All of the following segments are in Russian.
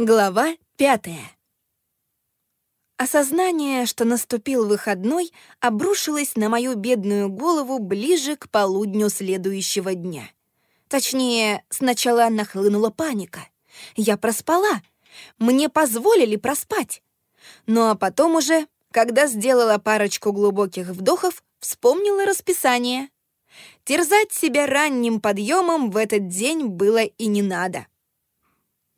Глава пятая. Осознание, что наступил выходной, обрушилось на мою бедную голову ближе к полудню следующего дня. Точнее, сначала нахлынула паника. Я проспала. Мне позволили проспать. Ну а потом уже, когда сделала парочку глубоких вдохов, вспомнила расписание. Терзать себя ранним подъемом в этот день было и не надо.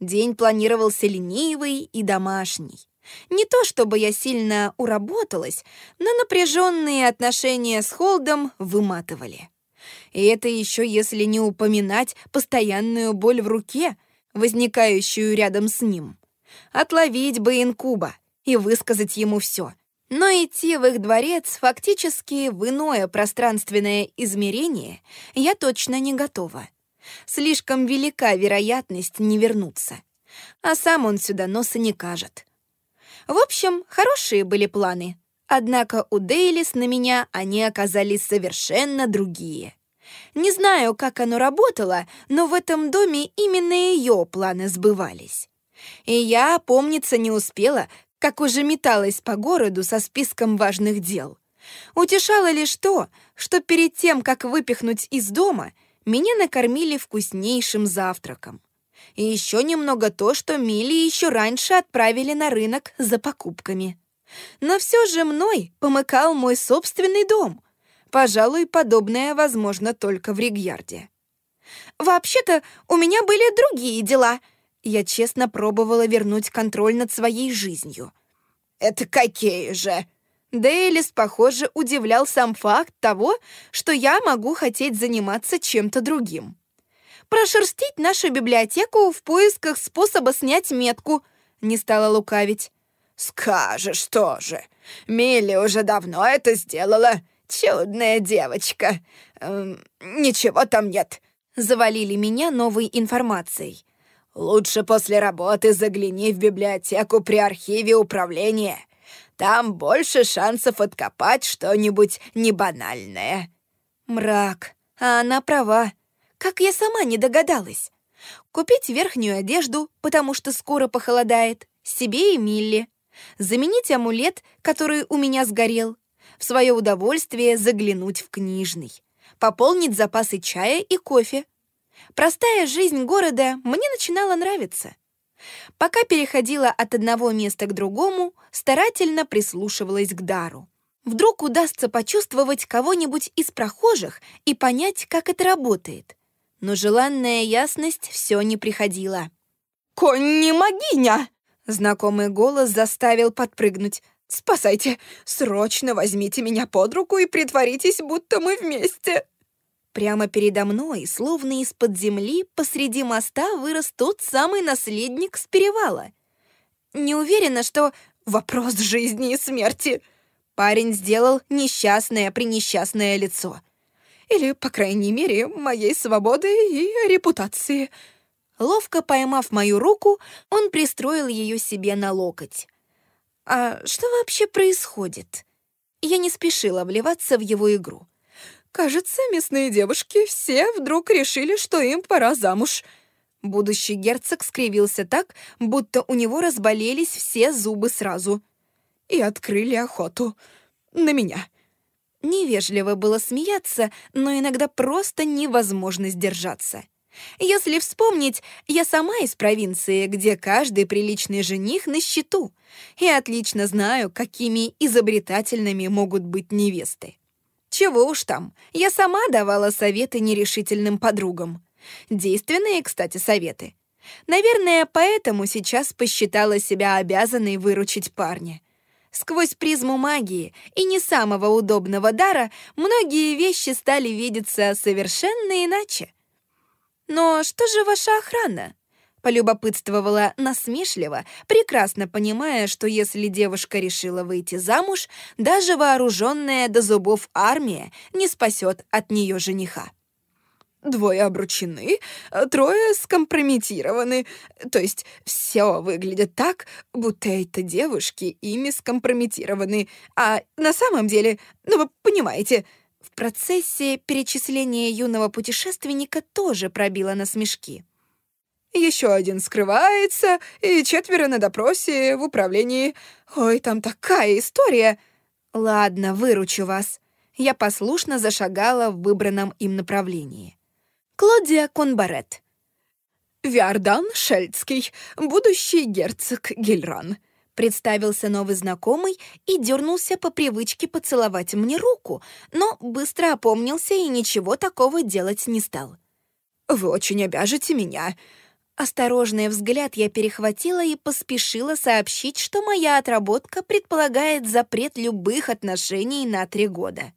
День планировался ленивый и домашний. Не то чтобы я сильно уработалась, но напряженные отношения с Холдом выматывали. И это еще если не упоминать постоянную боль в руке, возникающую рядом с ним. Отловить бы инкуба и высказать ему все. Но идти в их дворец фактически в иное пространственное измерение я точно не готова. Слишком велика вероятность не вернуться. А сам он сюда носа не кажет. В общем, хорошие были планы. Однако у Дейлис на меня они оказались совершенно другие. Не знаю, как оно работало, но в этом доме именно ее планы сбывались. И я, помниться не успела, как уже металась по городу со списком важных дел. Утешало лишь то, что перед тем, как выпихнуть из дома — меня накормили вкуснейшим завтраком. И еще немного то, что Милли еще раньше отправили на рынок за покупками. Но все же мной помыкал мой собственный дом. Пожалуй, подобное возможно только в Ригьярде. «Вообще-то у меня были другие дела», я честно пробовала вернуть контроль над своей жизнью. «Это какие же?» Дейлис, похоже, удивлял сам факт того, что я могу хотеть заниматься чем-то другим. «Прошерстить нашу библиотеку в поисках способа снять метку», — не стала лукавить. «Скажешь тоже. Милли уже давно это сделала. Чудная девочка. Эм, ничего там нет». Завалили меня новой информацией. «Лучше после работы загляни в библиотеку при архиве управления. Там больше шансов откопать что-нибудь небанальное». Мрак. А она права. Как я сама не догадалась. Купить верхнюю одежду, потому что скоро похолодает, себе и Милли. Заменить амулет, который у меня сгорел. В свое удовольствие заглянуть в книжный. Пополнить запасы чая и кофе. Простая жизнь города мне начинала нравиться. Пока переходила от одного места к другому, старательно прислушивалась к дару. Вдруг удастся почувствовать кого-нибудь из прохожих и понять, как это работает. Но желанная ясность все не приходила. «Конни могиня!» Знакомый голос заставил подпрыгнуть. «Спасайте! Срочно возьмите меня под руку и притворитесь, будто мы вместе!» Прямо передо мной, словно из-под земли, посреди моста вырос тот самый наследник с перевала. Не уверена, что вопрос жизни и смерти. Парень сделал несчастное-пренесчастное лицо. Или, по крайней мере, моей свободы и репутации. Ловко поймав мою руку, он пристроил ее себе на локоть. А что вообще происходит? Я не спешила вливаться в его игру. Кажется, местные девушки все вдруг решили, что им пора замуж. Будущий герцог скривился так, будто у него разболелись все зубы сразу. И открыли охоту. На меня. Невежливо было смеяться, но иногда просто невозможно сдержаться. Если вспомнить, я сама из провинции, где каждый приличный жених на счету, и отлично знаю, какими изобретательными могут быть невесты. Чего уж там, я сама давала советы нерешительным подругам. Действенные, кстати, советы. Наверное, поэтому сейчас посчитала себя обязанной выручить парня. Сквозь призму магии и не самого удобного дара многие вещи стали видеться совершенно иначе. «Но что же ваша охрана?» Полюбопытствовала насмешливо, прекрасно понимая, что если девушка решила выйти замуж, даже вооруженная до зубов армия не спасет от нее жениха. Двое обручены, трое скомпрометированы. То есть все выглядит так, будто это девушки ими скомпрометированы. А на самом деле, ну вы понимаете, в процессе перечисления юного путешественника тоже пробило на смешки. Еще один скрывается, и четверо на допросе в управлении. Ой, там такая история. Ладно, выручу вас. Я послушно зашагала в выбранном им направлении. Клодия Конбарет. Виардан Шельцкий, будущий герцог Гильран. Представился новый знакомый и дернулся по привычке поцеловать мне руку, но быстро опомнился и ничего такого делать не стал. «Вы очень обяжете меня», Осторожный взгляд я перехватила и поспешила сообщить, что моя отработка предполагает запрет любых отношений на три года.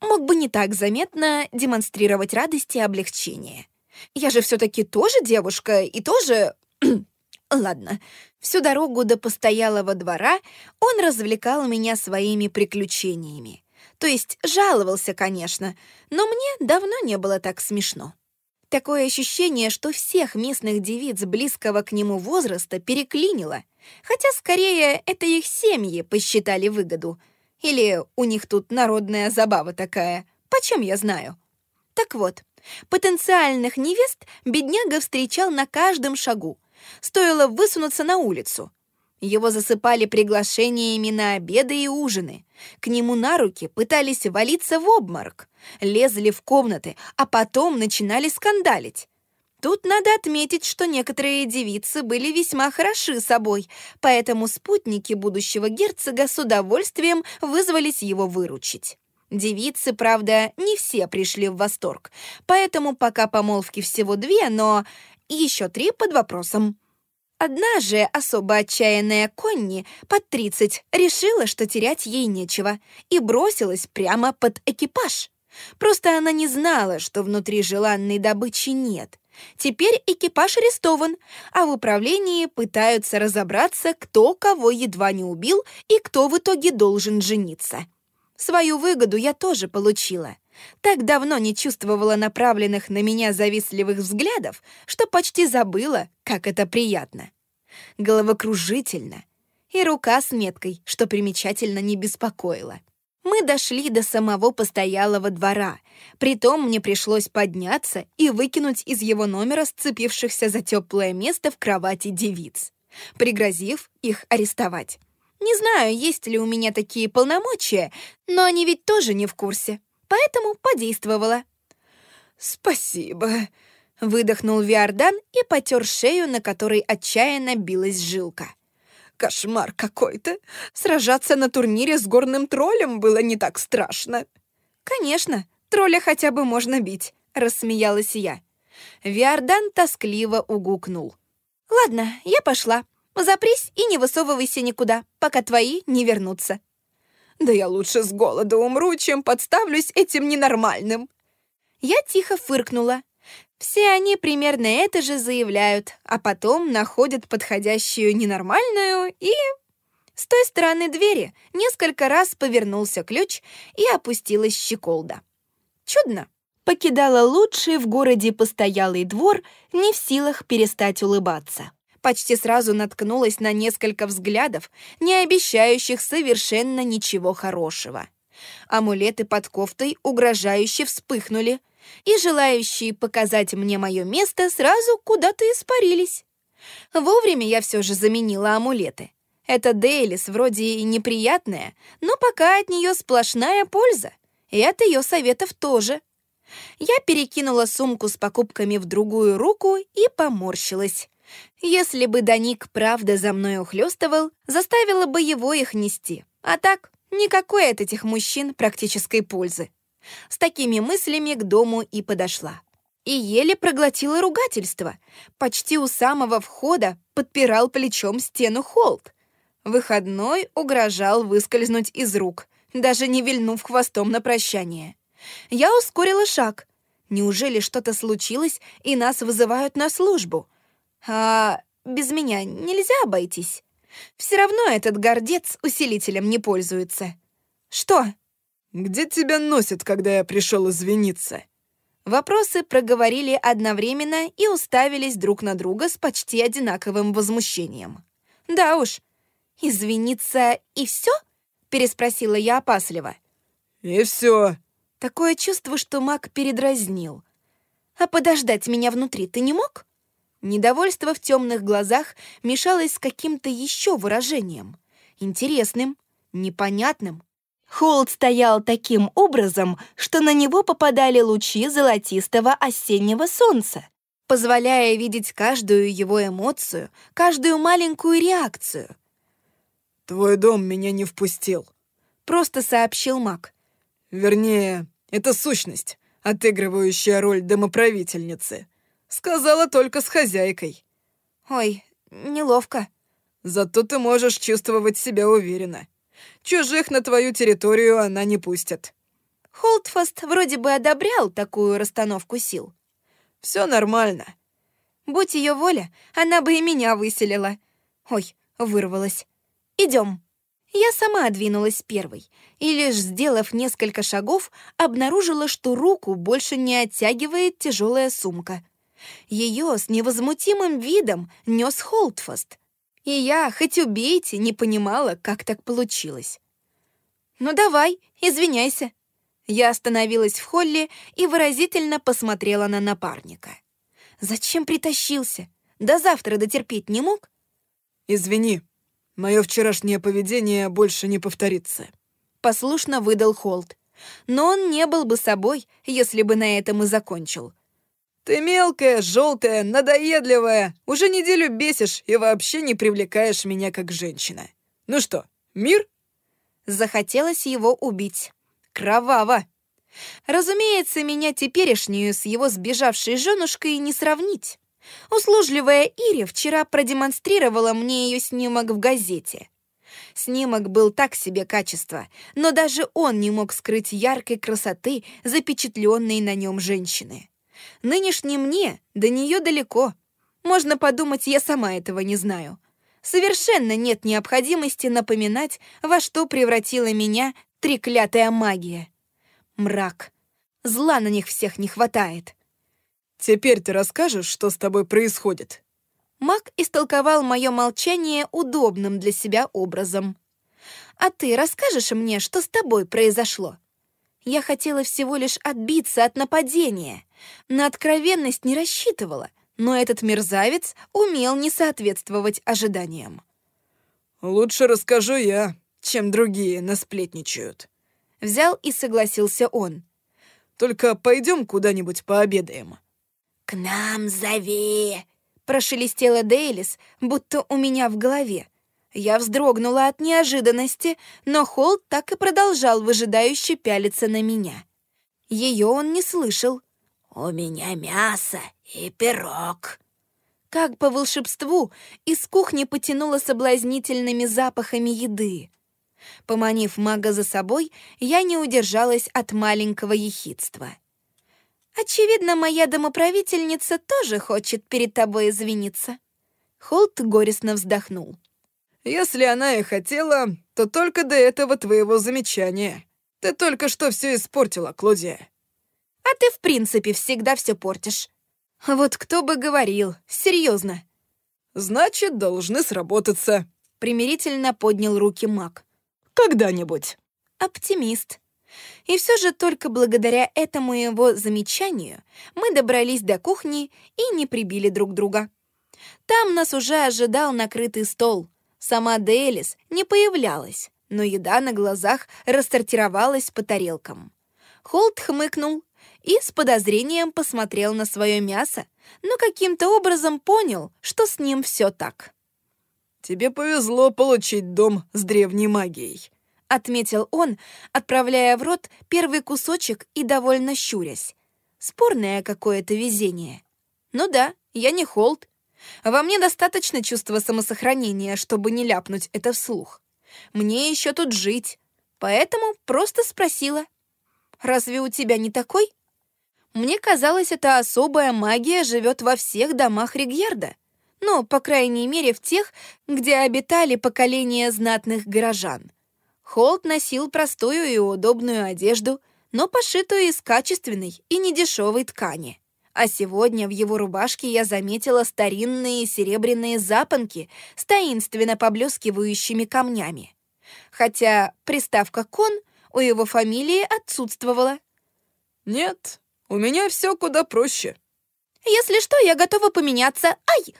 Мог бы не так заметно демонстрировать радость и облегчение. Я же все-таки тоже девушка и тоже... Ладно, всю дорогу до постоялого двора он развлекал меня своими приключениями. То есть жаловался, конечно, но мне давно не было так смешно. Такое ощущение, что всех местных девиц близкого к нему возраста переклинило, хотя скорее это их семьи посчитали выгоду. Или у них тут народная забава такая, почем я знаю. Так вот, потенциальных невест бедняга встречал на каждом шагу. Стоило высунуться на улицу — его засыпали приглашениями на обеды и ужины. К нему на руки пытались валиться в обморок, лезли в комнаты, а потом начинали скандалить. Тут надо отметить, что некоторые девицы были весьма хороши собой, поэтому спутники будущего герцога с удовольствием вызвались его выручить. Девицы, правда, не все пришли в восторг, поэтому пока помолвки всего две, но еще три под вопросом. Одна же особо отчаянная Конни под 30 решила, что терять ей нечего, и бросилась прямо под экипаж. Просто она не знала, что внутри желанной добычи нет. Теперь экипаж арестован, а в управлении пытаются разобраться, кто кого едва не убил и кто в итоге должен жениться. Свою выгоду я тоже получила. Так давно не чувствовала направленных на меня завистливых взглядов, что почти забыла, как это приятно. Головокружительно. И рука с меткой, что примечательно не беспокоила. Мы дошли до самого постоялого двора. Притом мне пришлось подняться и выкинуть из его номера сцепившихся за теплое место в кровати девиц, пригрозив их арестовать. Не знаю, есть ли у меня такие полномочия, но они ведь тоже не в курсе поэтому подействовала. «Спасибо», — выдохнул Виардан и потер шею, на которой отчаянно билась жилка. «Кошмар какой-то! Сражаться на турнире с горным троллем было не так страшно!» «Конечно, тролля хотя бы можно бить», — рассмеялась я. Виардан тоскливо угукнул. «Ладно, я пошла. Запрись и не высовывайся никуда, пока твои не вернутся». Да я лучше с голода умру, чем подставлюсь этим ненормальным. Я тихо фыркнула. Все они примерно это же заявляют, а потом находят подходящую ненормальную и... С той стороны двери несколько раз повернулся ключ и опустилась щеколда. Чудно. Покидала лучший в городе постоялый двор, не в силах перестать улыбаться почти сразу наткнулась на несколько взглядов, не обещающих совершенно ничего хорошего. Амулеты под кофтой угрожающе вспыхнули, и желающие показать мне мое место сразу куда-то испарились. Вовремя я все же заменила амулеты. Это Дейлис вроде и неприятная, но пока от нее сплошная польза. И от ее советов тоже. Я перекинула сумку с покупками в другую руку и поморщилась. Если бы Даник правда за мной ухлёстывал, заставила бы его их нести. А так, никакой от этих мужчин практической пользы. С такими мыслями к дому и подошла. И еле проглотила ругательство. Почти у самого входа подпирал плечом стену Холт. Выходной угрожал выскользнуть из рук, даже не вильнув хвостом на прощание. Я ускорила шаг. Неужели что-то случилось, и нас вызывают на службу? А без меня нельзя обойтись. Все равно этот гордец усилителем не пользуется. Что? Где тебя носят, когда я пришел извиниться? Вопросы проговорили одновременно и уставились друг на друга с почти одинаковым возмущением. Да уж, извиниться и все? Переспросила я опасливо. И все. Такое чувство, что маг передразнил. А подождать меня внутри ты не мог? Недовольство в темных глазах мешалось с каким-то еще выражением. Интересным, непонятным. Холд стоял таким образом, что на него попадали лучи золотистого осеннего солнца, позволяя видеть каждую его эмоцию, каждую маленькую реакцию. «Твой дом меня не впустил», — просто сообщил маг. «Вернее, это сущность, отыгрывающая роль домоправительницы. Сказала только с хозяйкой». «Ой, неловко». «Зато ты можешь чувствовать себя уверенно. Чужих на твою территорию она не пустит». Холдфаст вроде бы одобрял такую расстановку сил. Все нормально. Будь ее воля, она бы и меня выселила. Ой, вырвалась. Идем. Я сама двинулась первой и, лишь сделав несколько шагов, обнаружила, что руку больше не оттягивает тяжелая сумка. Ее с невозмутимым видом нес Холдфаст. И я, хоть убейте, не понимала, как так получилось. «Ну давай, извиняйся». Я остановилась в холле и выразительно посмотрела на напарника. «Зачем притащился? До завтра дотерпеть не мог?» «Извини, мое вчерашнее поведение больше не повторится», — послушно выдал Холд. Но он не был бы собой, если бы на этом и закончил. «Ты мелкая, желтая, надоедливая, уже неделю бесишь и вообще не привлекаешь меня как женщина. Ну что, мир?» Захотелось его убить. Кроваво. Разумеется, меня теперешнюю с его сбежавшей женушкой не сравнить. Услужливая Ири вчера продемонстрировала мне ее снимок в газете. Снимок был так себе качество, но даже он не мог скрыть яркой красоты, запечатленной на нем женщины. Нынешней мне до нее далеко. Можно подумать, я сама этого не знаю. Совершенно нет необходимости напоминать, во что превратила меня треклятая магия. Мрак. Зла на них всех не хватает. «Теперь ты расскажешь, что с тобой происходит?» Маг истолковал мое молчание удобным для себя образом. «А ты расскажешь мне, что с тобой произошло?» Я хотела всего лишь отбиться от нападения. На откровенность не рассчитывала, но этот мерзавец умел не соответствовать ожиданиям. «Лучше расскажу я, чем другие насплетничают». Взял и согласился он. «Только пойдем куда-нибудь пообедаем». «К нам зови!» — прошелестела Дейлис, будто у меня в голове. Я вздрогнула от неожиданности, но Холт так и продолжал выжидающе пялиться на меня. Ее он не слышал. «У меня мясо и пирог». Как по волшебству из кухни потянуло соблазнительными запахами еды. Поманив мага за собой, я не удержалась от маленького ехидства. «Очевидно, моя домоправительница тоже хочет перед тобой извиниться». Холт горестно вздохнул. Если она и хотела, то только до этого твоего замечания. Ты только что все испортила, Клодия. А ты, в принципе, всегда все портишь. Вот кто бы говорил, серьезно. Значит, должны сработаться. Примирительно поднял руки маг. Когда-нибудь. Оптимист. И все же только благодаря этому его замечанию мы добрались до кухни и не прибили друг друга. Там нас уже ожидал накрытый стол, Сама Дейлис не появлялась, но еда на глазах рассортировалась по тарелкам. Холт хмыкнул и с подозрением посмотрел на свое мясо, но каким-то образом понял, что с ним все так. «Тебе повезло получить дом с древней магией», — отметил он, отправляя в рот первый кусочек и довольно щурясь. Спорное какое-то везение. Ну да, я не Холт, во мне достаточно чувства самосохранения, чтобы не ляпнуть это вслух. Мне еще тут жить, поэтому просто спросила. «Разве у тебя не такой?» Мне казалось, эта особая магия живет во всех домах Ригьярда. Ну, по крайней мере, в тех, где обитали поколения знатных горожан. Холт носил простую и удобную одежду, но пошитую из качественной и недешевой ткани. А сегодня в его рубашке я заметила старинные серебряные запонки с таинственно поблескивающими камнями. Хотя приставка «кон» у его фамилии отсутствовала. «Нет, у меня все куда проще». Если что, я готова поменяться. Ай!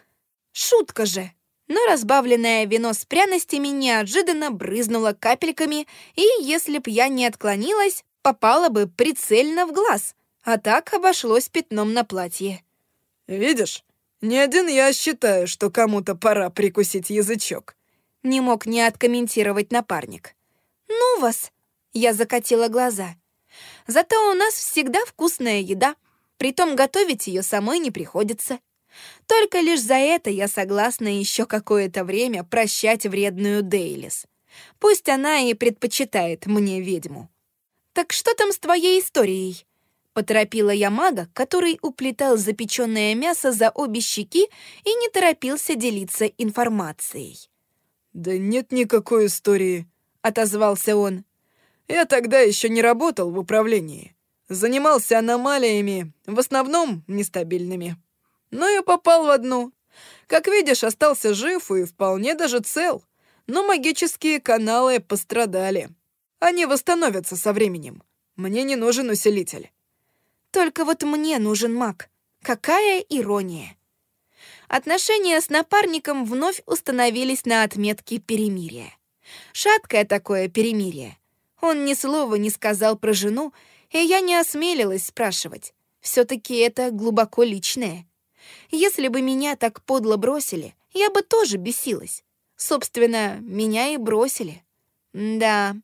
Шутка же. Но разбавленное вино с пряностями неожиданно брызнуло капельками, и если б я не отклонилась, попало бы прицельно в глаз, а так обошлось пятном на платье. «Видишь, не один я считаю, что кому-то пора прикусить язычок», не мог не откомментировать напарник. «Ну вас!» — я закатила глаза. «Зато у нас всегда вкусная еда, притом готовить ее самой не приходится. Только лишь за это я согласна еще какое-то время прощать вредную Дейлис. Пусть она и предпочитает мне ведьму. «Так что там с твоей историей?» Поторопила я мага, который уплетал запеченное мясо за обе щеки и не торопился делиться информацией. «Да нет никакой истории», — отозвался он. «Я тогда еще не работал в управлении. Занимался аномалиями, в основном нестабильными. Но я попал в одну. Как видишь, остался жив и вполне даже цел. Но магические каналы пострадали. Они восстановятся со временем. Мне не нужен усилитель». «Только вот мне нужен маг. Какая ирония!» Отношения с напарником вновь установились на отметке перемирия. Шаткое такое перемирие. Он ни слова не сказал про жену, и я не осмелилась спрашивать. Все-таки это глубоко личное. Если бы меня так подло бросили, я бы тоже бесилась. Собственно, меня и бросили. Да,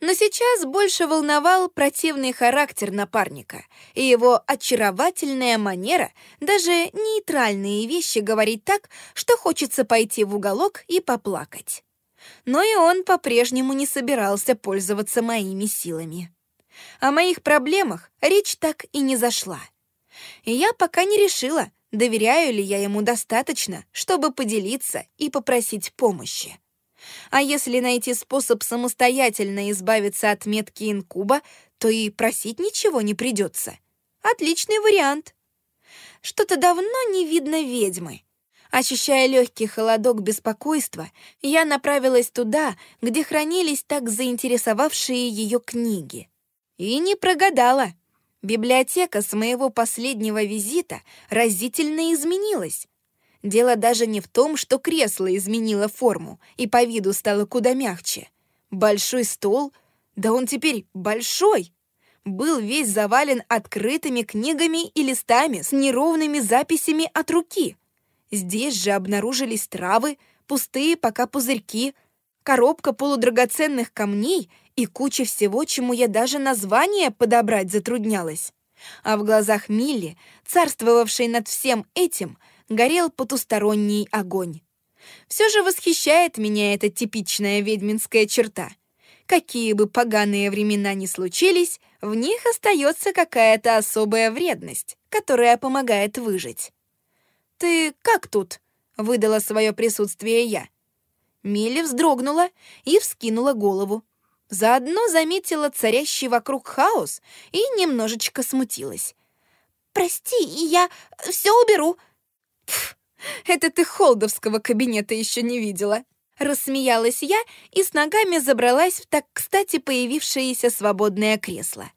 но сейчас больше волновал противный характер напарника и его очаровательная манера даже нейтральные вещи говорить так, что хочется пойти в уголок и поплакать. Но и он по-прежнему не собирался пользоваться моими силами. О моих проблемах речь так и не зашла. Я пока не решила, доверяю ли я ему достаточно, чтобы поделиться и попросить помощи. А если найти способ самостоятельно избавиться от метки инкуба, то и просить ничего не придется. Отличный вариант. Что-то давно не видно ведьмы. Ощущая легкий холодок беспокойства, я направилась туда, где хранились так заинтересовавшие ее книги. И не прогадала. Библиотека с моего последнего визита разительно изменилась. Дело даже не в том, что кресло изменило форму и по виду стало куда мягче. Большой стол, да он теперь большой, был весь завален открытыми книгами и листами с неровными записями от руки. Здесь же обнаружились травы, пустые пока пузырьки, коробка полудрагоценных камней и куча всего, чему я даже название подобрать затруднялась. А в глазах Милли, царствовавшей над всем этим, горел потусторонний огонь. Все же восхищает меня эта типичная ведьминская черта. Какие бы поганые времена ни случились, в них остается какая-то особая вредность, которая помогает выжить. «Ты как тут?» — выдала свое присутствие я. Милли вздрогнула и вскинула голову. Заодно заметила царящий вокруг хаос и немножечко смутилась. «Прости, я все уберу», Пф, это ты холдовского кабинета еще не видела. Рассмеялась я и с ногами забралась в так кстати появившееся свободное кресло.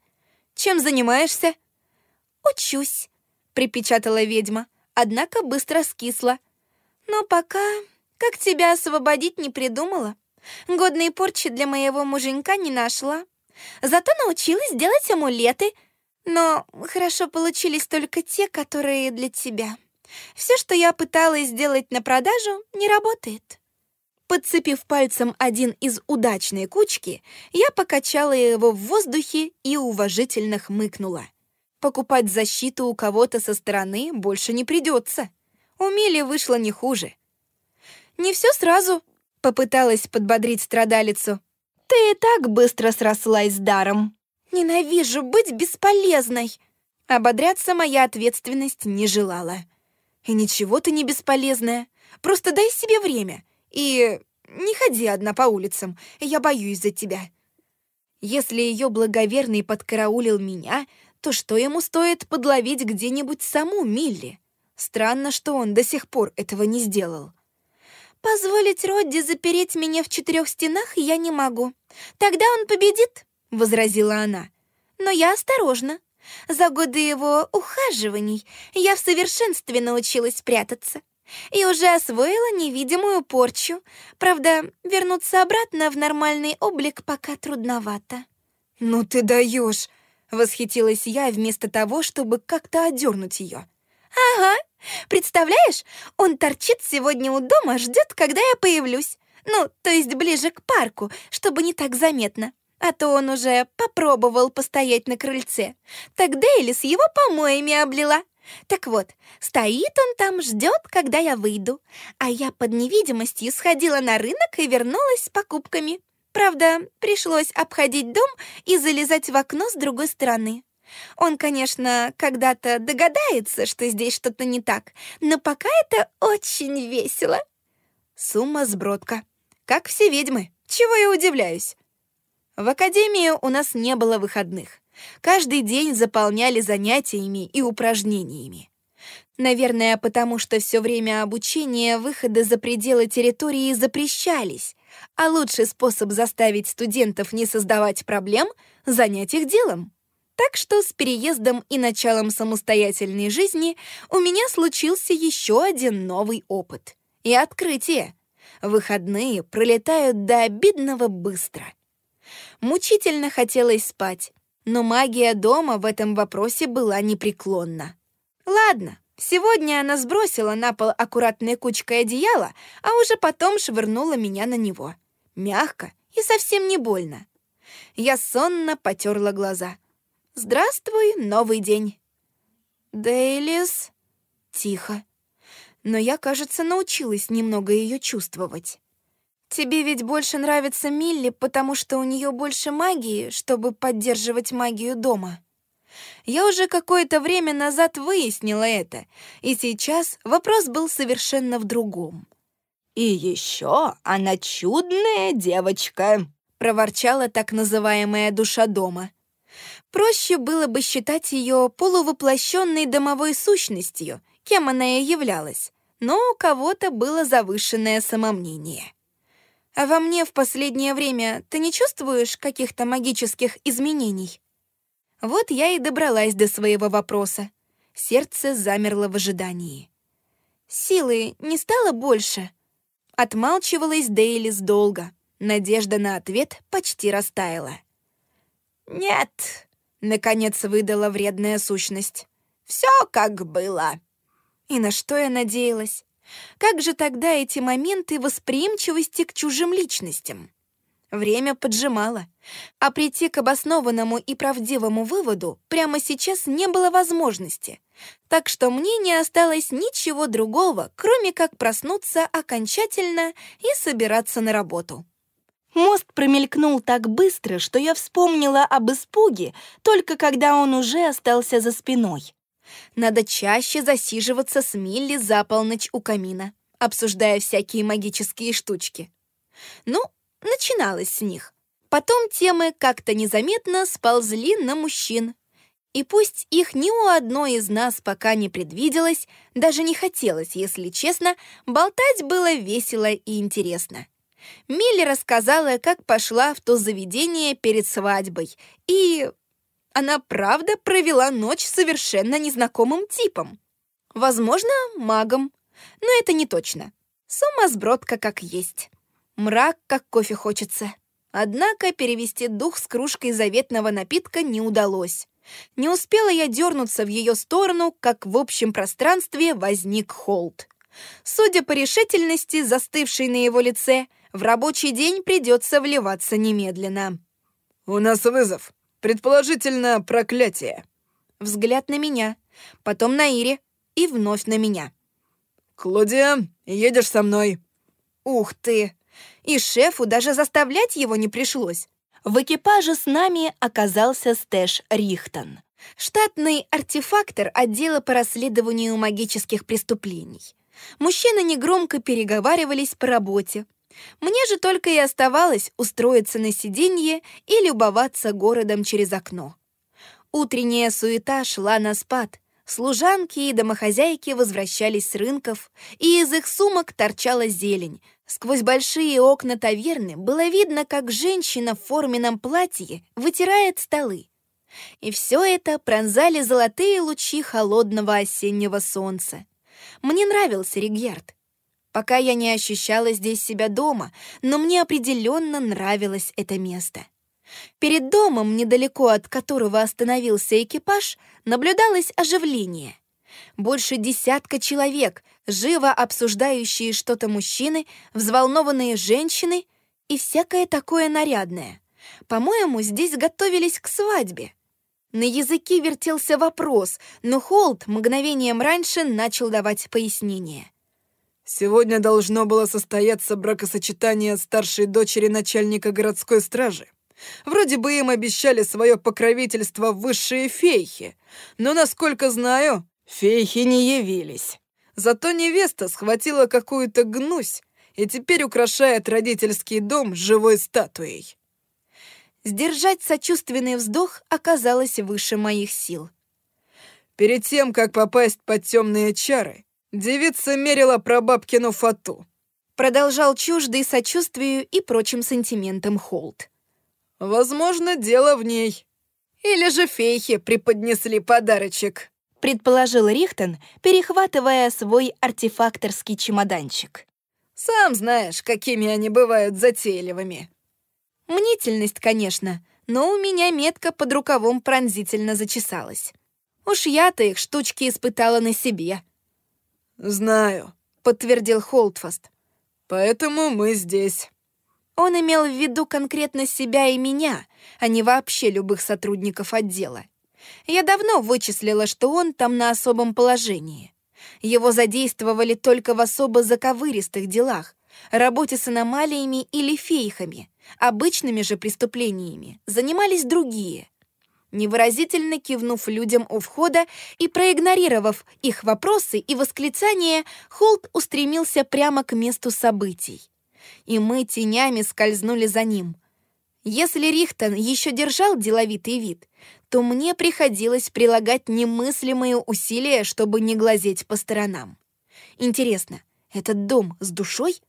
«Чем занимаешься?» «Учусь», — припечатала ведьма, однако быстро скисла. «Но пока, как тебя освободить, не придумала. Годные порчи для моего муженька не нашла. Зато научилась делать амулеты, но хорошо получились только те, которые для тебя». Все, что я пыталась сделать на продажу, не работает. Подцепив пальцем один из удачной кучки, я покачала его в воздухе и уважительно хмыкнула. Покупать защиту у кого-то со стороны больше не придется. У Мили вышло не хуже. «Не все сразу», — попыталась подбодрить страдалицу. «Ты и так быстро срослась с даром. Ненавижу быть бесполезной». Ободряться моя ответственность не желала. И ничего ты не бесполезная. Просто дай себе время. И не ходи одна по улицам. Я боюсь за тебя. Если ее благоверный подкараулил меня, то что ему стоит подловить где-нибудь саму Милли? Странно, что он до сих пор этого не сделал. «Позволить Родди запереть меня в четырех стенах я не могу. Тогда он победит», — возразила она. «Но я осторожна. За годы его ухаживаний я в совершенстве научилась прятаться и уже освоила невидимую порчу. Правда, вернуться обратно в нормальный облик пока трудновато. «Ну ты даешь!» — восхитилась я вместо того, чтобы как-то одернуть ее. «Ага, представляешь, он торчит сегодня у дома, ждет, когда я появлюсь. Ну, то есть ближе к парку, чтобы не так заметно. А то он уже попробовал постоять на крыльце. Так Дейлис его помоями облила. Так вот, стоит он там, ждет, когда я выйду. А я под невидимостью сходила на рынок и вернулась с покупками. Правда, пришлось обходить дом и залезать в окно с другой стороны. Он, конечно, когда-то догадается, что здесь что-то не так, но пока это очень весело. Сумма сбродка. Как все ведьмы. Чего я удивляюсь? В академии у нас не было выходных. Каждый день заполняли занятиями и упражнениями. Наверное, потому что все время обучения выходы за пределы территории запрещались, а лучший способ заставить студентов не создавать проблем — занять их делом. Так что с переездом и началом самостоятельной жизни у меня случился еще один новый опыт и открытие. Выходные пролетают до обидного быстро. Мучительно хотелось спать, но магия дома в этом вопросе была непреклонна. Ладно, сегодня она сбросила на пол аккуратной кучкой одеяла, а уже потом швырнула меня на него. Мягко и совсем не больно. Я сонно потерла глаза. «Здравствуй, новый день!» «Дейлис...» Тихо. Но я, кажется, научилась немного ее чувствовать. Тебе ведь больше нравится Милли, потому что у нее больше магии, чтобы поддерживать магию дома. Я уже какое-то время назад выяснила это, и сейчас вопрос был совершенно в другом. «И еще она чудная девочка», — проворчала так называемая душа дома. Проще было бы считать ее полувоплощенной домовой сущностью, кем она и являлась, но у кого-то было завышенное самомнение. А во мне в последнее время ты не чувствуешь каких-то магических изменений? Вот я и добралась до своего вопроса. Сердце замерло в ожидании. Силы не стало больше. Отмалчивалась Дейлис долго. Надежда на ответ почти растаяла. «Нет», — наконец выдала вредная сущность. «Все как было». И на что я надеялась? Как же тогда эти моменты восприимчивости к чужим личностям? Время поджимало, а прийти к обоснованному и правдивому выводу прямо сейчас не было возможности. Так что мне не осталось ничего другого, кроме как проснуться окончательно и собираться на работу. Мост промелькнул так быстро, что я вспомнила об испуге, только когда он уже остался за спиной. Надо чаще засиживаться с Милли за полночь у камина, обсуждая всякие магические штучки. Ну, начиналось с них. Потом темы как-то незаметно сползли на мужчин. И пусть их ни у одной из нас пока не предвиделось, даже не хотелось, если честно, болтать было весело и интересно. Милли рассказала, как пошла в то заведение перед свадьбой, и она правда провела ночь с совершенно незнакомым типом. Возможно, магом, но это не точно. Сумасбродка как есть. Мрак, как кофе хочется. Однако перевести дух с кружкой заветного напитка не удалось. Не успела я дернуться в ее сторону, как в общем пространстве возник Холд. Судя по решительности, застывшей на его лице, в рабочий день придется вливаться немедленно. «У нас вызов», Предположительно, проклятие. Взгляд на меня, потом на Ире и вновь на меня. «Клодия, едешь со мной». «Ух ты! И шефу даже заставлять его не пришлось. В экипаже с нами оказался Стэш Рихтон, штатный артефактор отдела по расследованию магических преступлений. Мужчины негромко переговаривались по работе, мне же только и оставалось устроиться на сиденье и любоваться городом через окно. Утренняя суета шла на спад. Служанки и домохозяйки возвращались с рынков, и из их сумок торчала зелень. Сквозь большие окна таверны было видно, как женщина в форменном платье вытирает столы. И все это пронзали золотые лучи холодного осеннего солнца. Мне нравился Ригьярд. Пока я не ощущала здесь себя дома, но мне определенно нравилось это место. Перед домом, недалеко от которого остановился экипаж, наблюдалось оживление. Больше десятка человек, живо обсуждающие что-то мужчины, взволнованные женщины и всякое такое нарядное. По-моему, здесь готовились к свадьбе. На языке вертелся вопрос, но Холт мгновением раньше начал давать пояснение. Сегодня должно было состояться бракосочетание старшей дочери начальника городской стражи. Вроде бы им обещали свое покровительство высшие фейхи, но, насколько знаю, фейхи не явились. Зато невеста схватила какую-то гнусь и теперь украшает родительский дом живой статуей. Сдержать сочувственный вздох оказалось выше моих сил. Перед тем, как попасть под темные чары, девица мерила прабабкину фату. Продолжал чуждый сочувствию и прочим сантиментам Холт. Возможно, дело в ней. Или же фейхи преподнесли подарочек. Предположил Рихтон, перехватывая свой артефакторский чемоданчик. Сам знаешь, какими они бывают затейливыми. Мнительность, конечно, но у меня метка под рукавом пронзительно зачесалась. Уж я-то их штучки испытала на себе. «Знаю», — подтвердил Холдфаст. «Поэтому мы здесь». Он имел в виду конкретно себя и меня, а не вообще любых сотрудников отдела. Я давно вычислила, что он там на особом положении. Его задействовали только в особо заковыристых делах, работе с аномалиями или фейхами. Обычными же преступлениями занимались другие. Невыразительно кивнув людям у входа и проигнорировав их вопросы и восклицания, Холт устремился прямо к месту событий. И мы тенями скользнули за ним. Если Рихтон еще держал деловитый вид, то мне приходилось прилагать немыслимые усилия, чтобы не глазеть по сторонам. Интересно, этот дом с душой?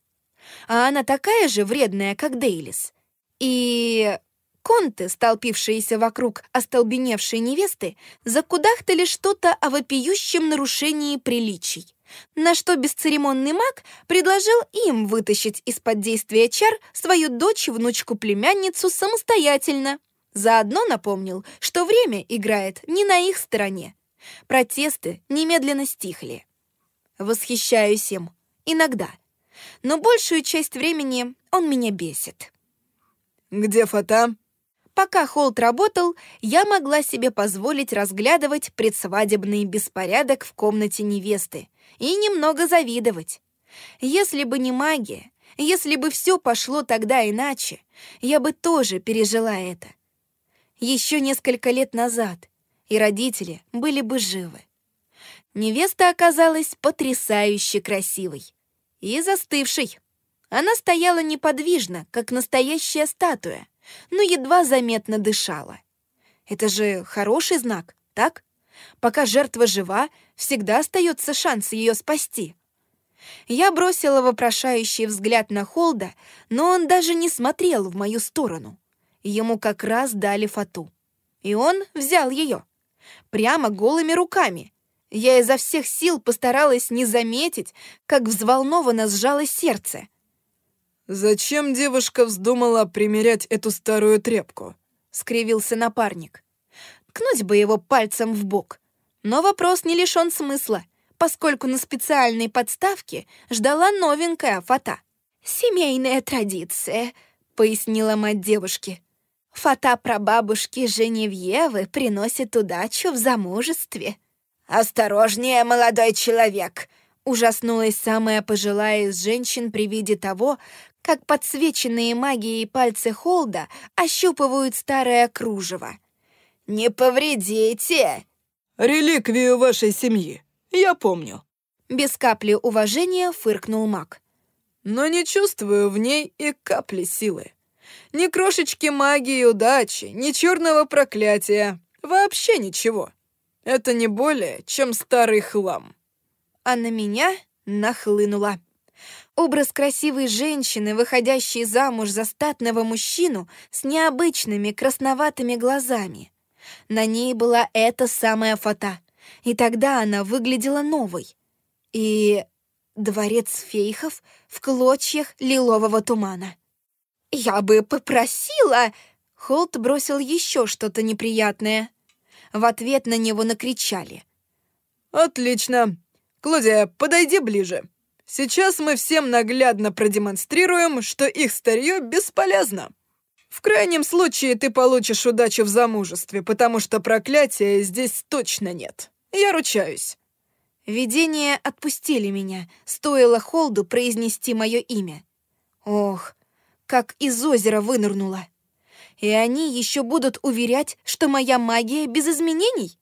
А она такая же вредная, как Дейлис. И конты, столпившиеся вокруг остолбеневшей невесты, закудахтали что-то о вопиющем нарушении приличий. На что бесцеремонный маг предложил им вытащить из-под действия чар свою дочь внучку-племянницу самостоятельно. Заодно напомнил, что время играет не на их стороне. Протесты немедленно стихли. Восхищаюсь им. Иногда но большую часть времени он меня бесит. «Где фата?» Пока Холт работал, я могла себе позволить разглядывать предсвадебный беспорядок в комнате невесты и немного завидовать. Если бы не магия, если бы все пошло тогда иначе, я бы тоже пережила это. Еще несколько лет назад, и родители были бы живы. Невеста оказалась потрясающе красивой и застывшей. Она стояла неподвижно, как настоящая статуя, но едва заметно дышала. Это же хороший знак, так? Пока жертва жива, всегда остается шанс ее спасти. Я бросила вопрошающий взгляд на Холда, но он даже не смотрел в мою сторону. Ему как раз дали фату. И он взял ее. Прямо голыми руками, я изо всех сил постаралась не заметить, как взволнованно сжалось сердце. «Зачем девушка вздумала примерять эту старую тряпку?» — скривился напарник. Ткнуть бы его пальцем в бок. Но вопрос не лишен смысла, поскольку на специальной подставке ждала новенькая фата. «Семейная традиция», — пояснила мать девушки. «Фата прабабушки Женевьевы приносит удачу в замужестве». «Осторожнее, молодой человек!» Ужаснулась самая пожилая из женщин при виде того, как подсвеченные магией пальцы Холда ощупывают старое кружево. «Не повредите!» «Реликвию вашей семьи, я помню». Без капли уважения фыркнул маг. «Но не чувствую в ней и капли силы. Ни крошечки магии удачи, ни черного проклятия. Вообще ничего. Это не более, чем старый хлам. А на меня нахлынула. Образ красивой женщины, выходящей замуж за статного мужчину с необычными красноватыми глазами. На ней была эта самая фата, и тогда она выглядела новой. И дворец фейхов в клочьях лилового тумана. «Я бы попросила...» Холт бросил еще что-то неприятное. В ответ на него накричали. «Отлично. Клодия, подойди ближе. Сейчас мы всем наглядно продемонстрируем, что их старье бесполезно. В крайнем случае ты получишь удачу в замужестве, потому что проклятия здесь точно нет. Я ручаюсь». Видения отпустили меня, стоило Холду произнести мое имя. Ох, как из озера вынырнула. И они еще будут уверять, что моя магия без изменений?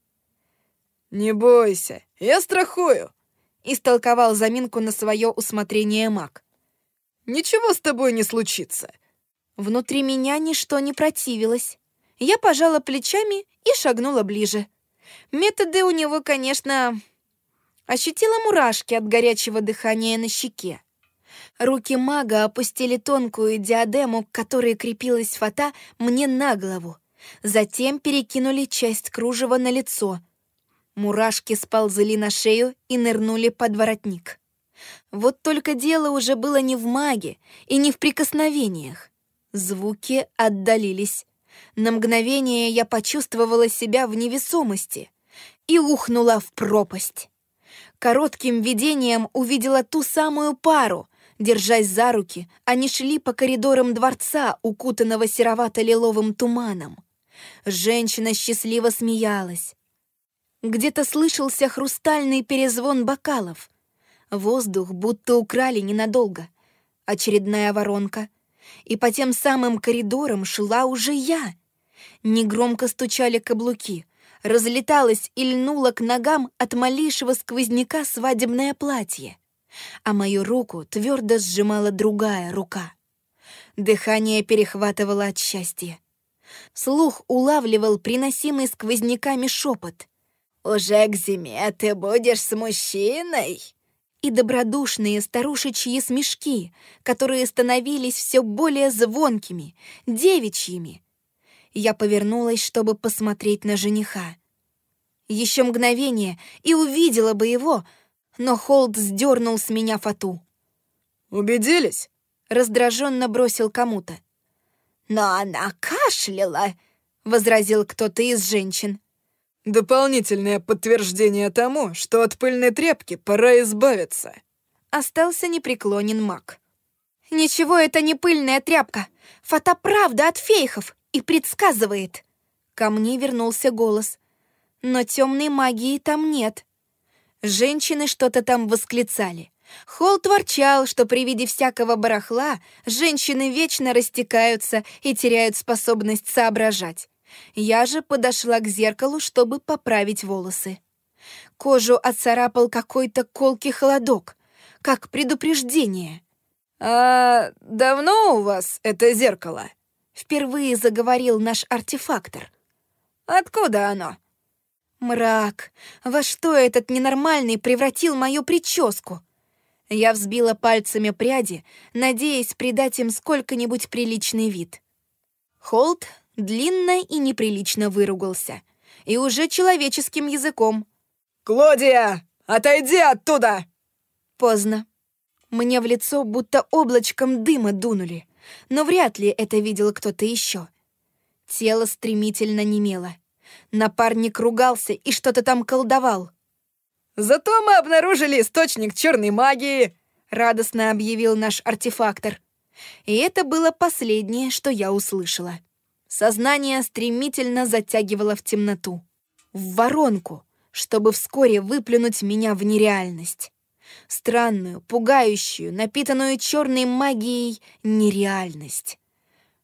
«Не бойся, я страхую», — истолковал заминку на свое усмотрение маг. «Ничего с тобой не случится». Внутри меня ничто не противилось. Я пожала плечами и шагнула ближе. Методы у него, конечно... Ощутила мурашки от горячего дыхания на щеке. Руки мага опустили тонкую диадему, к которой крепилась фата, мне на голову. Затем перекинули часть кружева на лицо. Мурашки сползли на шею и нырнули под воротник. Вот только дело уже было не в маге и не в прикосновениях. Звуки отдалились. На мгновение я почувствовала себя в невесомости и ухнула в пропасть. Коротким видением увидела ту самую пару, Держась за руки, они шли по коридорам дворца, укутанного серовато-лиловым туманом. Женщина счастливо смеялась. Где-то слышался хрустальный перезвон бокалов. Воздух будто украли ненадолго. Очередная воронка. И по тем самым коридорам шла уже я. Негромко стучали каблуки. Разлеталось и льнуло к ногам от малейшего сквозняка свадебное платье а мою руку твердо сжимала другая рука. Дыхание перехватывало от счастья. Слух улавливал приносимый сквозняками шепот. «Уже к зиме ты будешь с мужчиной?» И добродушные старушечьи смешки, которые становились все более звонкими, девичьими. Я повернулась, чтобы посмотреть на жениха. Еще мгновение, и увидела бы его — но Холд сдернул с меня фату. «Убедились?» — раздраженно бросил кому-то. «Но она кашляла», — возразил кто-то из женщин. «Дополнительное подтверждение тому, что от пыльной тряпки пора избавиться». Остался непреклонен маг. «Ничего, это не пыльная тряпка. Фата правда от фейхов и предсказывает». Ко мне вернулся голос. Но темной магии там нет. Женщины что-то там восклицали. Холт ворчал, что при виде всякого барахла женщины вечно растекаются и теряют способность соображать. Я же подошла к зеркалу, чтобы поправить волосы. Кожу отцарапал какой-то колкий холодок, как предупреждение. «А давно у вас это зеркало?» Впервые заговорил наш артефактор. «Откуда оно?» Мрак! Во что этот ненормальный превратил мою прическу? Я взбила пальцами пряди, надеясь придать им сколько-нибудь приличный вид. Холт длинно и неприлично выругался. И уже человеческим языком. «Клодия, отойди оттуда!» Поздно. Мне в лицо будто облачком дыма дунули, но вряд ли это видел кто-то еще. Тело стремительно немело. Напарник ругался и что-то там колдовал. «Зато мы обнаружили источник черной магии!» — радостно объявил наш артефактор. И это было последнее, что я услышала. Сознание стремительно затягивало в темноту. В воронку, чтобы вскоре выплюнуть меня в нереальность. Странную, пугающую, напитанную черной магией нереальность.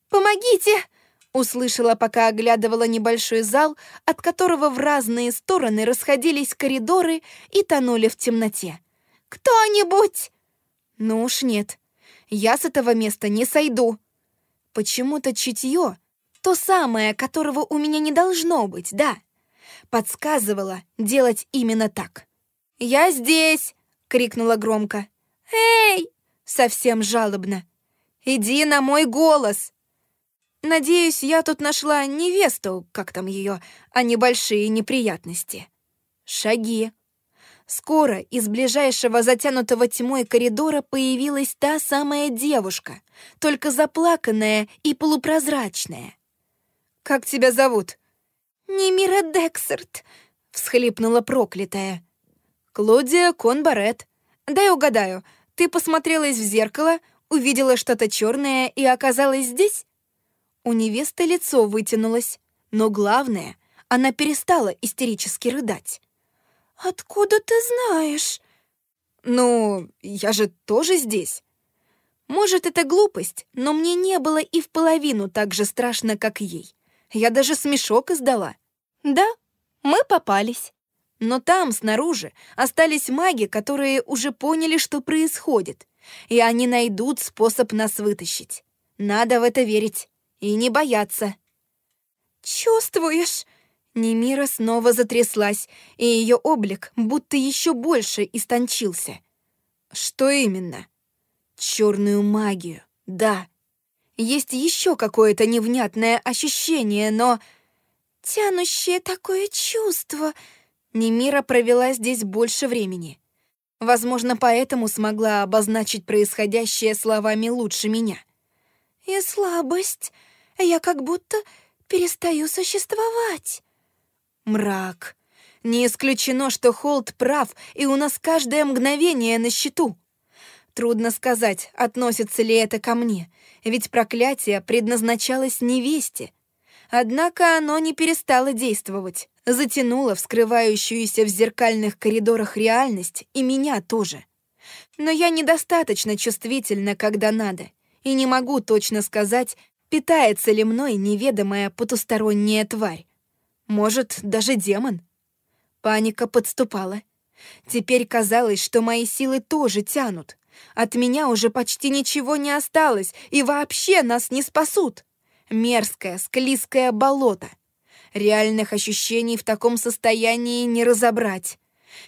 «Помогите!» Услышала, пока оглядывала небольшой зал, от которого в разные стороны расходились коридоры и тонули в темноте. «Кто-нибудь!» «Ну уж нет. Я с этого места не сойду. Почему-то чутье, то самое, которого у меня не должно быть, да, подсказывало делать именно так. «Я здесь!» — крикнула громко. «Эй!» — совсем жалобно. «Иди на мой голос!» Надеюсь, я тут нашла невесту, как там ее, а не большие неприятности. Шаги. Скоро из ближайшего затянутого тьмой коридора появилась та самая девушка, только заплаканная и полупрозрачная. «Как тебя зовут?» «Немира Дексерт», — всхлипнула проклятая. «Клодия Конбарет. Дай угадаю, ты посмотрелась в зеркало, увидела что-то черное и оказалась здесь?» У невесты лицо вытянулось, но главное, она перестала истерически рыдать. «Откуда ты знаешь?» «Ну, я же тоже здесь». Может, это глупость, но мне не было и в половину так же страшно, как ей. Я даже смешок издала. Да, мы попались. Но там, снаружи, остались маги, которые уже поняли, что происходит, и они найдут способ нас вытащить. Надо в это верить и не бояться. «Чувствуешь?» Немира снова затряслась, и ее облик будто еще больше истончился. Что именно? Черную магию, да. Есть еще какое-то невнятное ощущение, но... Тянущее такое чувство. Немира провела здесь больше времени. Возможно, поэтому смогла обозначить происходящее словами лучше меня. И слабость. Я как будто перестаю существовать. Мрак. Не исключено, что Холд прав, и у нас каждое мгновение на счету. Трудно сказать, относится ли это ко мне, ведь проклятие предназначалось невесте. Однако оно не перестало действовать, затянуло вскрывающуюся в зеркальных коридорах реальность и меня тоже. Но я недостаточно чувствительна, когда надо, и не могу точно сказать, питается ли мной неведомая потусторонняя тварь. Может, даже демон. Паника подступала. Теперь казалось, что мои силы тоже тянут. От меня уже почти ничего не осталось, и вообще нас не спасут. Мерзкое, склизкое болото. Реальных ощущений в таком состоянии не разобрать.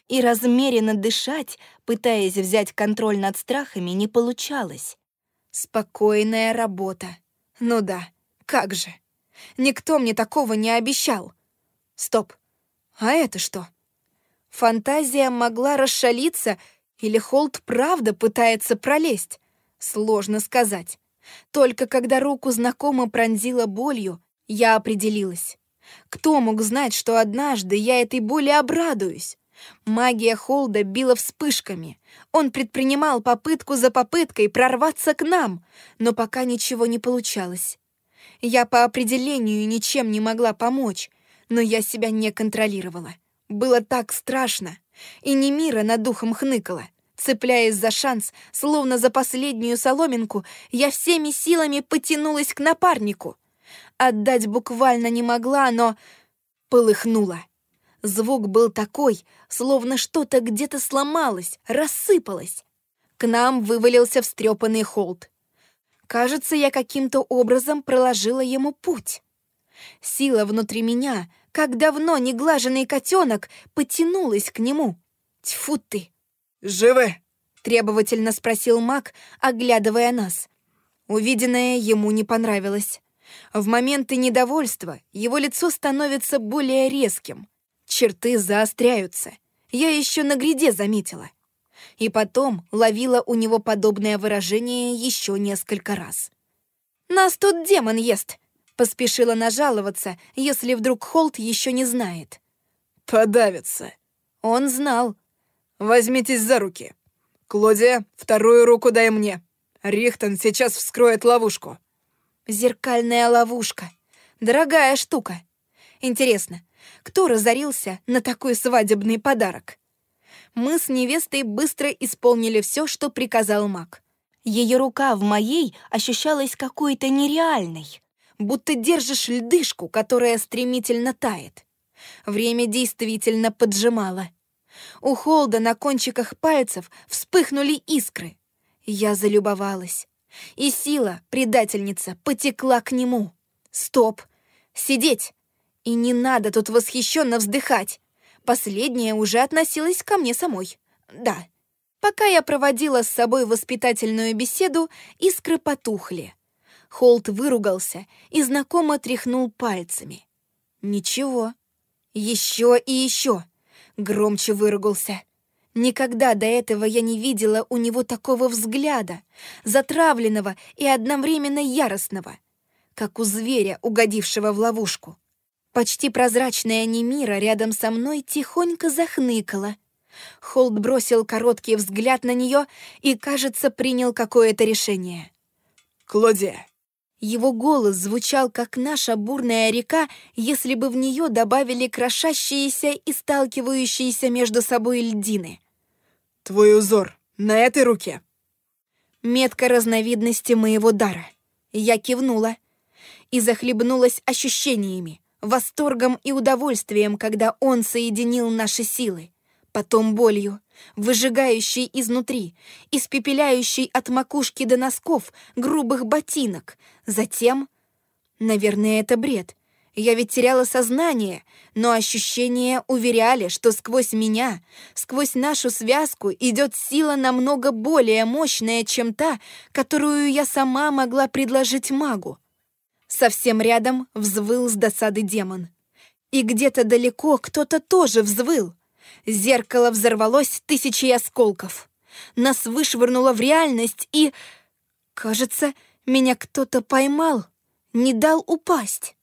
И размеренно дышать, пытаясь взять контроль над страхами, не получалось. Спокойная работа. Ну да, как же. Никто мне такого не обещал. Стоп. А это что? Фантазия могла расшалиться, или Холт правда пытается пролезть? Сложно сказать. Только когда руку знакомо пронзила болью, я определилась. Кто мог знать, что однажды я этой боли обрадуюсь? Магия Холда била вспышками. Он предпринимал попытку за попыткой прорваться к нам, но пока ничего не получалось. Я по определению ничем не могла помочь, но я себя не контролировала. Было так страшно. И Немира над духом хныкала. Цепляясь за шанс, словно за последнюю соломинку, я всеми силами потянулась к напарнику. Отдать буквально не могла, но полыхнула. Звук был такой, словно что-то где-то сломалось, рассыпалось. К нам вывалился встрепанный холд. Кажется, я каким-то образом проложила ему путь. Сила внутри меня как давно неглаженный котенок потянулась к нему. Тьфу ты! «Живы?» — требовательно спросил маг, оглядывая нас. Увиденное ему не понравилось. В моменты недовольства его лицо становится более резким. Черты заостряются. Я еще на гряде заметила. И потом ловила у него подобное выражение еще несколько раз. «Нас тут демон ест!» Поспешила нажаловаться, если вдруг Холт еще не знает. «Подавится». Он знал. «Возьмитесь за руки. Клодия, вторую руку дай мне. Рихтон сейчас вскроет ловушку». Зеркальная ловушка. Дорогая штука. Интересно, кто разорился на такой свадебный подарок? Мы с невестой быстро исполнили все, что приказал маг. Ее рука в моей ощущалась какой-то нереальной будто держишь льдышку, которая стремительно тает. Время действительно поджимало. У Холда на кончиках пальцев вспыхнули искры. Я залюбовалась. И сила, предательница, потекла к нему. Стоп! Сидеть! И не надо тут восхищенно вздыхать. Последняя уже относилась ко мне самой. Да. Пока я проводила с собой воспитательную беседу, искры потухли. Холт выругался и знакомо тряхнул пальцами. Ничего. Еще и еще. Громче выругался. Никогда до этого я не видела у него такого взгляда, затравленного и одновременно яростного, как у зверя, угодившего в ловушку. Почти прозрачная Немира рядом со мной тихонько захныкала. Холд бросил короткий взгляд на нее и, кажется, принял какое-то решение. «Клодия!» Его голос звучал, как наша бурная река, если бы в нее добавили крошащиеся и сталкивающиеся между собой льдины. «Твой узор на этой руке!» Метка разновидности моего дара. Я кивнула и захлебнулась ощущениями, восторгом и удовольствием, когда он соединил наши силы, потом болью, выжигающей изнутри, испепеляющей от макушки до носков грубых ботинок, затем... Наверное, это бред. Я ведь теряла сознание, но ощущения уверяли, что сквозь меня, сквозь нашу связку идет сила намного более мощная, чем та, которую я сама могла предложить магу. Совсем рядом взвыл с досады демон. И где-то далеко кто-то тоже взвыл. Зеркало взорвалось тысячей осколков. Нас вышвырнуло в реальность и... Кажется, меня кто-то поймал, не дал упасть.